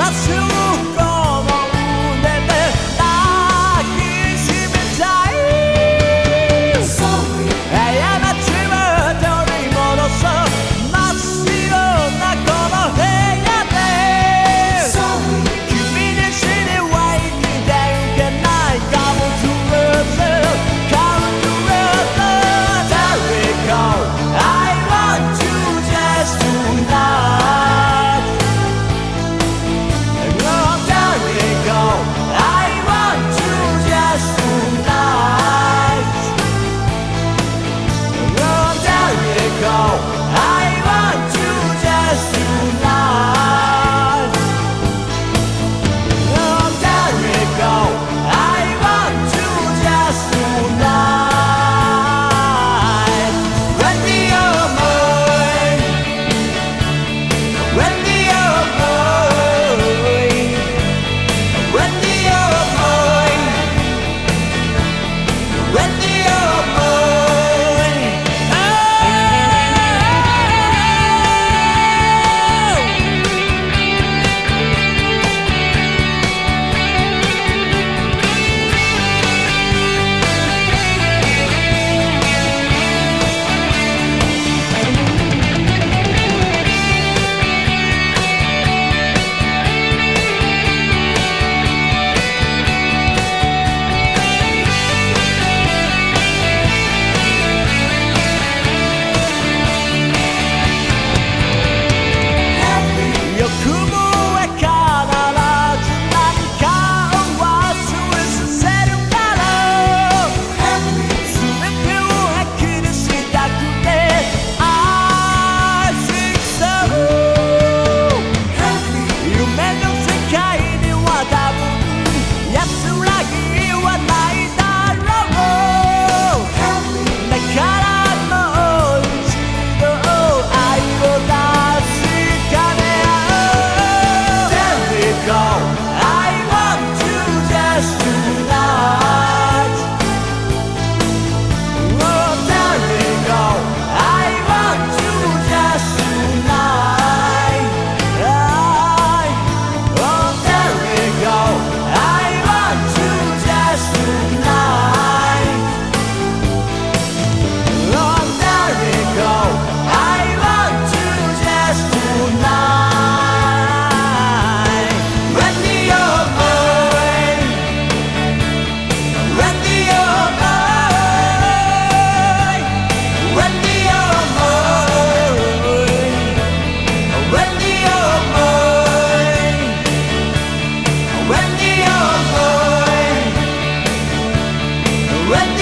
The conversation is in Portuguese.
nasceu Let